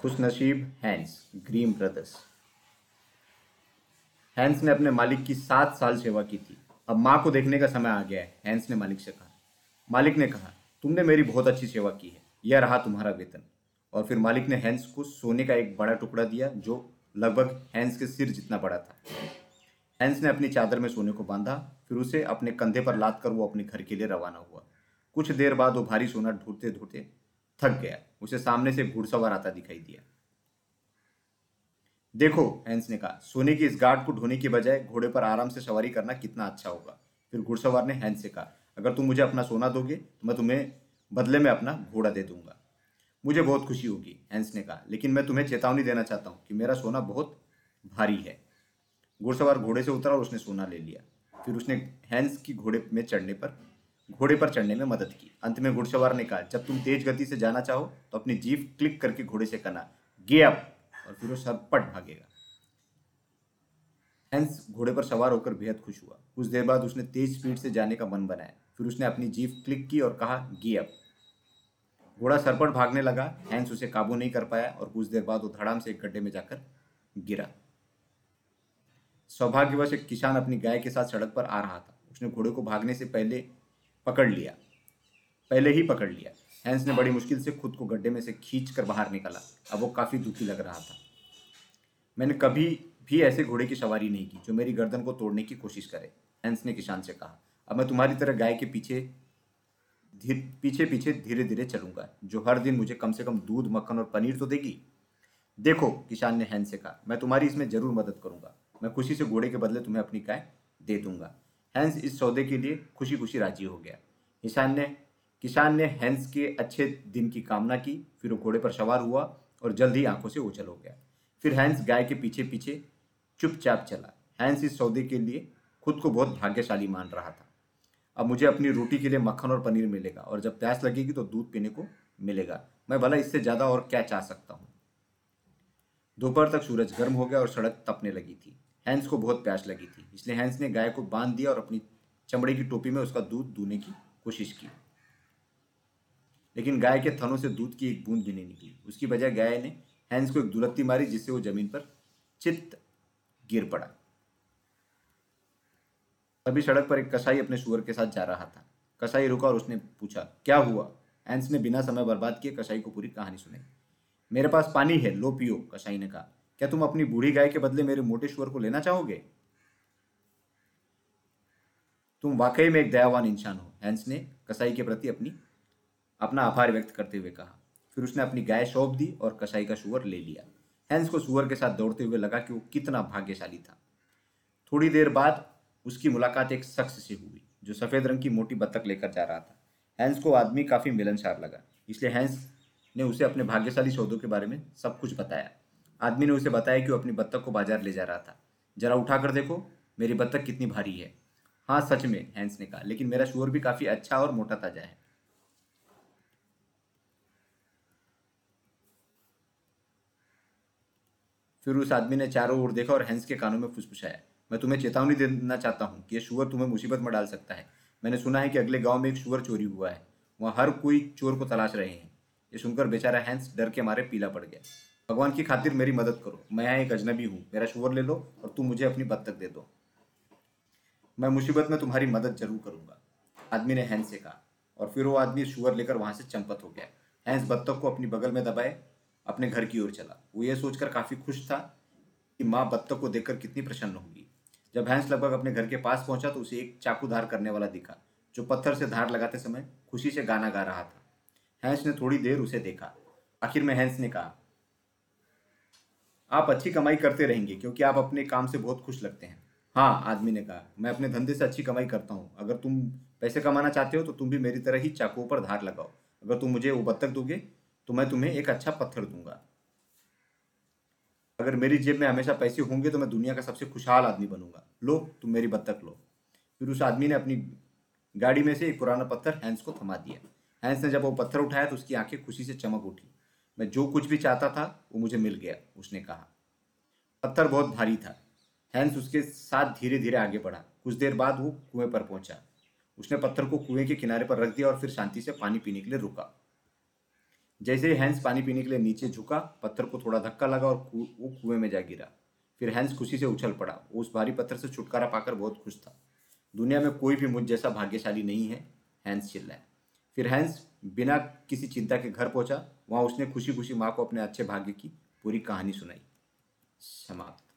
खुशनसीब Hans, Grimm brothers. Hans ने अपने मालिक की सात साल सेवा की थी। अब माँ को देखने का समय आ गया है, हैंस ने मालिक से कहा। मालिक ने कहा, तुमने मेरी बहुत अच्छी सेवा की है, यह रहा तुम्हारा वेतन। और फिर मालिक ने हैंस को सोने का एक बड़ा टुकड़ा दिया, जो लगभग हैंस के सिर जितना बड़ा था। हैंस ने अपनी चादर में सोने को बांधा, फिर उसे अपने कंधे पर लाद कर वो अपने घर के लिए रवाना हुआ। कुछ देर बाद वो भारी सोना ढूंढते ढूंढते थक गया। उसे सामने से घुड़सवार आता दिखाई दिया। देखो, हैंस ने कहा, सोने की इस गार्ड को ढोने की बजाय घोड़े पर आराम से सवारी करना कितना अच्छा होगा। फिर घुड़सवार ने हैंस से कहा, अगर तुम मुझे अपना सोना दोगे तो मैं तुम्हें बदले में अपना घोड़ा दे दूँगा। मुझे बहुत खुशी होगी, हैंस ने कहा, लेकिन मैं तुम्हें चेतावनी देना चाहता हूँ कि मेरा सोना बहुत भारी है। घुड़सवार घोड़े से उतरा और उसने सोना ले लिया। फिर उसने हैंस की घोड़े में चढ़ने पर घोड़े पर चढ़ने में मदद की। अंत में घुड़सवार ने कहा, जब तुम तेज गति से जाना चाहो तो अपनी जीप क्लिक करके घोड़े से कहना गे अप और फिर वो सरपट भागेगा। हैंस घोड़े पर सवार होकर बेहद खुश हुआ। कुछ देर बाद उसने तेज स्पीड से जाने का मन बनाया। फिर उसने अपनी जीप क्लिक की और कहा, गी अप घोड़ा सरपट भागने लगा। हैंस उसे काबू नहीं कर पाया और कुछ देर बाद वो धड़ाम से एक गड्ढे में जाकर गिरा। सौभाग्यवश एक किसान अपनी गाय के साथ सड़क पर आ रहा था। उसने घोड़े को भागने से पहले पकड़ लिया। पहले ही पकड़ लिया। हैंस ने बड़ी मुश्किल से खुद को गड्ढे में से खींच कर बाहर निकाला। अब वो काफ़ी दुखी लग रहा था। मैंने कभी भी ऐसे घोड़े की सवारी नहीं की जो मेरी गर्दन को तोड़ने की कोशिश करे, हैंस ने किसान से कहा। अब मैं तुम्हारी तरह गाय के पीछे धीर, पीछे पीछे धीरे धीरे चलूँगा, जो हर दिन मुझे कम से कम दूध, मक्खन और पनीर तो देगी। देखो, किसान ने हैंस से कहा, मैं तुम्हारी इसमें ज़रूर मदद करूँगा। मैं खुशी से घोड़े के बदले तुम्हें अपनी गाय दे दूँगा। हैंस इस सौदे के लिए खुशी खुशी राज़ी हो गया। किसान ने किसान ने हैंस के अच्छे दिन की कामना की, फिर वो घोड़े पर सवार हुआ और जल्द ही आँखों से ओझल हो गया। फिर हैंस गाय के पीछे पीछे चुपचाप चला। हैंस इस सौदे के लिए खुद को बहुत भाग्यशाली मान रहा था। अब मुझे अपनी रोटी के लिए मक्खन और पनीर मिलेगा और जब प्यास लगेगी तो दूध पीने को मिलेगा। मैं भला इससे ज़्यादा और क्या चाह सकता हूँ? दोपहर तक सूरज गर्म हो गया और सड़क तपने लगी थी। हैंस को बहुत प्यास लगी थी। इसलिए हैंस ने गाय को बाँध दिया और अपनी चमड़े की टोपी में उसका दूध दूने की कोशिश की। लेकिन गाय के थनों से दूध की एक बूंद भी नहीं निकली। उसकी बजाय गाय ने हैंस को एक दुलत्ती मारी, जिससे वो ज़मीन पर चित्त गिर पड़ा। तभी सड़क पर एक कसाई अपने सुअर के साथ जा रहा था। कसाई रुका और उसने पूछा, क्या हुआ? हैंस ने बिना समय बर्बाद किए कसाई को पूरी कहानी सुनाई। मेरे पास पानी है, लो पियो, कसाई ने कहा। क्या तुम अपनी बूढ़ी गाय के बदले मेरे मोटे सुअर को लेना चाहोगे? तुम वाकई में एक दयावान इंसान हो हैंस ने कसाई के प्रति अपनी, अपना आभार व्यक्त करते हुए कहा। फिर उसने अपनी गाय सौंप दी और कसाई का सुअर ले लिया। हैंस को सुअर के साथ दौड़ते हुए लगा कि वो कितना भाग्यशाली था। थोड़ी देर बाद उसकी मुलाकात एक शख्स से हुई, जो सफ़ेद रंग की मोटी बत्तख लेकर जा रहा था। हैंस को आदमी काफ़ी मिलनसार लगा, इसलिए हैंस ने उसे अपने भाग्यशाली सौदों के बारे में सब कुछ बताया। आदमी ने उसे बताया कि वो अपनी बत्तख को बाज़ार ले जा रहा था। जरा उठाकर देखो, मेरी बत्तख कितनी भारी है। हाँ सच में, हैंस ने कहा, लेकिन मेरा शोर भी काफ़ी अच्छा और मोटा ताज़ा है। फिर उस आदमी ने चारों ओर देखा और हैंस के कानों में फुसफुसाया। मैं तुम्हें चेतावनी देना चाहता हूँ कि यह शुअर तुम्हें मुसीबत में डाल सकता है। मैंने सुना है कि अगले गाँव में एक शुअर चोरी हुआ है। वहाँ हर कोई चोर को तलाश रहे हैं। ये सुनकर बेचारा हैंस डर के मारे पीला पड़ गया। भगवान की खातिर मेरी मदद करो। मैं यहाँ एक अजनबी हूँ। मेरा शुअर ले लो और तुम मुझे अपनी बत्तख दे दो। मैं मुसीबत में तुम्हारी मदद ज़रूर करूँगा। आदमी ने हैंस से कहा और फिर वो आदमी शुअर लेकर वहाँ से चंपत हो गया। हैंस बत्तख को अपनी बगल में दबाए, अपने घर की ओर चला। वो ये सोचकर काफ़ी खुश था कि माँ बत्तख को देखकर कितनी प्रसन्न होगी। जब हैंस लगभग अपने घर के पास पहुँचा तो उसे एक चाकू धार करने वाला दिखा, जो पत्थर से धार लगाते समय खुशी से गाना गा रहा था। हैंस ने थोड़ी देर उसे देखा। आखिर में हैंस ने कहा आप अच्छी कमाई करते रहेंगे, क्योंकि आप अपने काम से बहुत खुश लगते हैं। हाँ आदमी ने कहा, मैं अपने धंधे से अच्छी कमाई करता हूँ। अगर तुम पैसे कमाना चाहते हो तो तुम भी मेरी तरह ही चाकुओं पर धार लगाओ। अगर तुम मुझे वो बत्तख दोगे तो मैं तुम्हें एक अच्छा पत्थर दूँगा। अगर मेरी जेब में हमेशा पैसे होंगे तो मैं दुनिया का सबसे खुशहाल आदमी बनूँगा। लो, तुम मेरी बत्तख लो। फिर उस आदमी ने अपनी गाड़ी में से एक पुराना पत्थर हैंस को थमा दिया। हैंस ने जब वो पत्थर उठाया तो उसकी आँखें खुशी से चमक उठी। मैं जो कुछ भी चाहता था, वो मुझे मिल गया, उसने कहा। पत्थर बहुत भारी था। हैंस उसके साथ धीरे धीरे आगे बढ़ा। कुछ देर बाद वो कुएँ पर पहुँचा। उसने पत्थर को कुएँ के किनारे पर रख दिया और फिर शांति से पानी पीने के लिए रुका। जैसे ही हैंस पानी पीने के लिए नीचे झुका, पत्थर को थोड़ा धक्का लगा और वो कुएँ में जा गिरा। फिर हैंस खुशी से उछल पड़ा। वो उस भारी पत्थर से छुटकारा पाकर बहुत खुश था। दुनिया में कोई भी मुझ जैसा भाग्यशाली नहीं है, हैंस चिल्लाया। फिर हैंस बिना किसी चिंता के घर पहुँचा। वहाँ उसने खुशी खुशी माँ को अपने अच्छे भाग्य की पूरी कहानी सुनाई। समाप्त।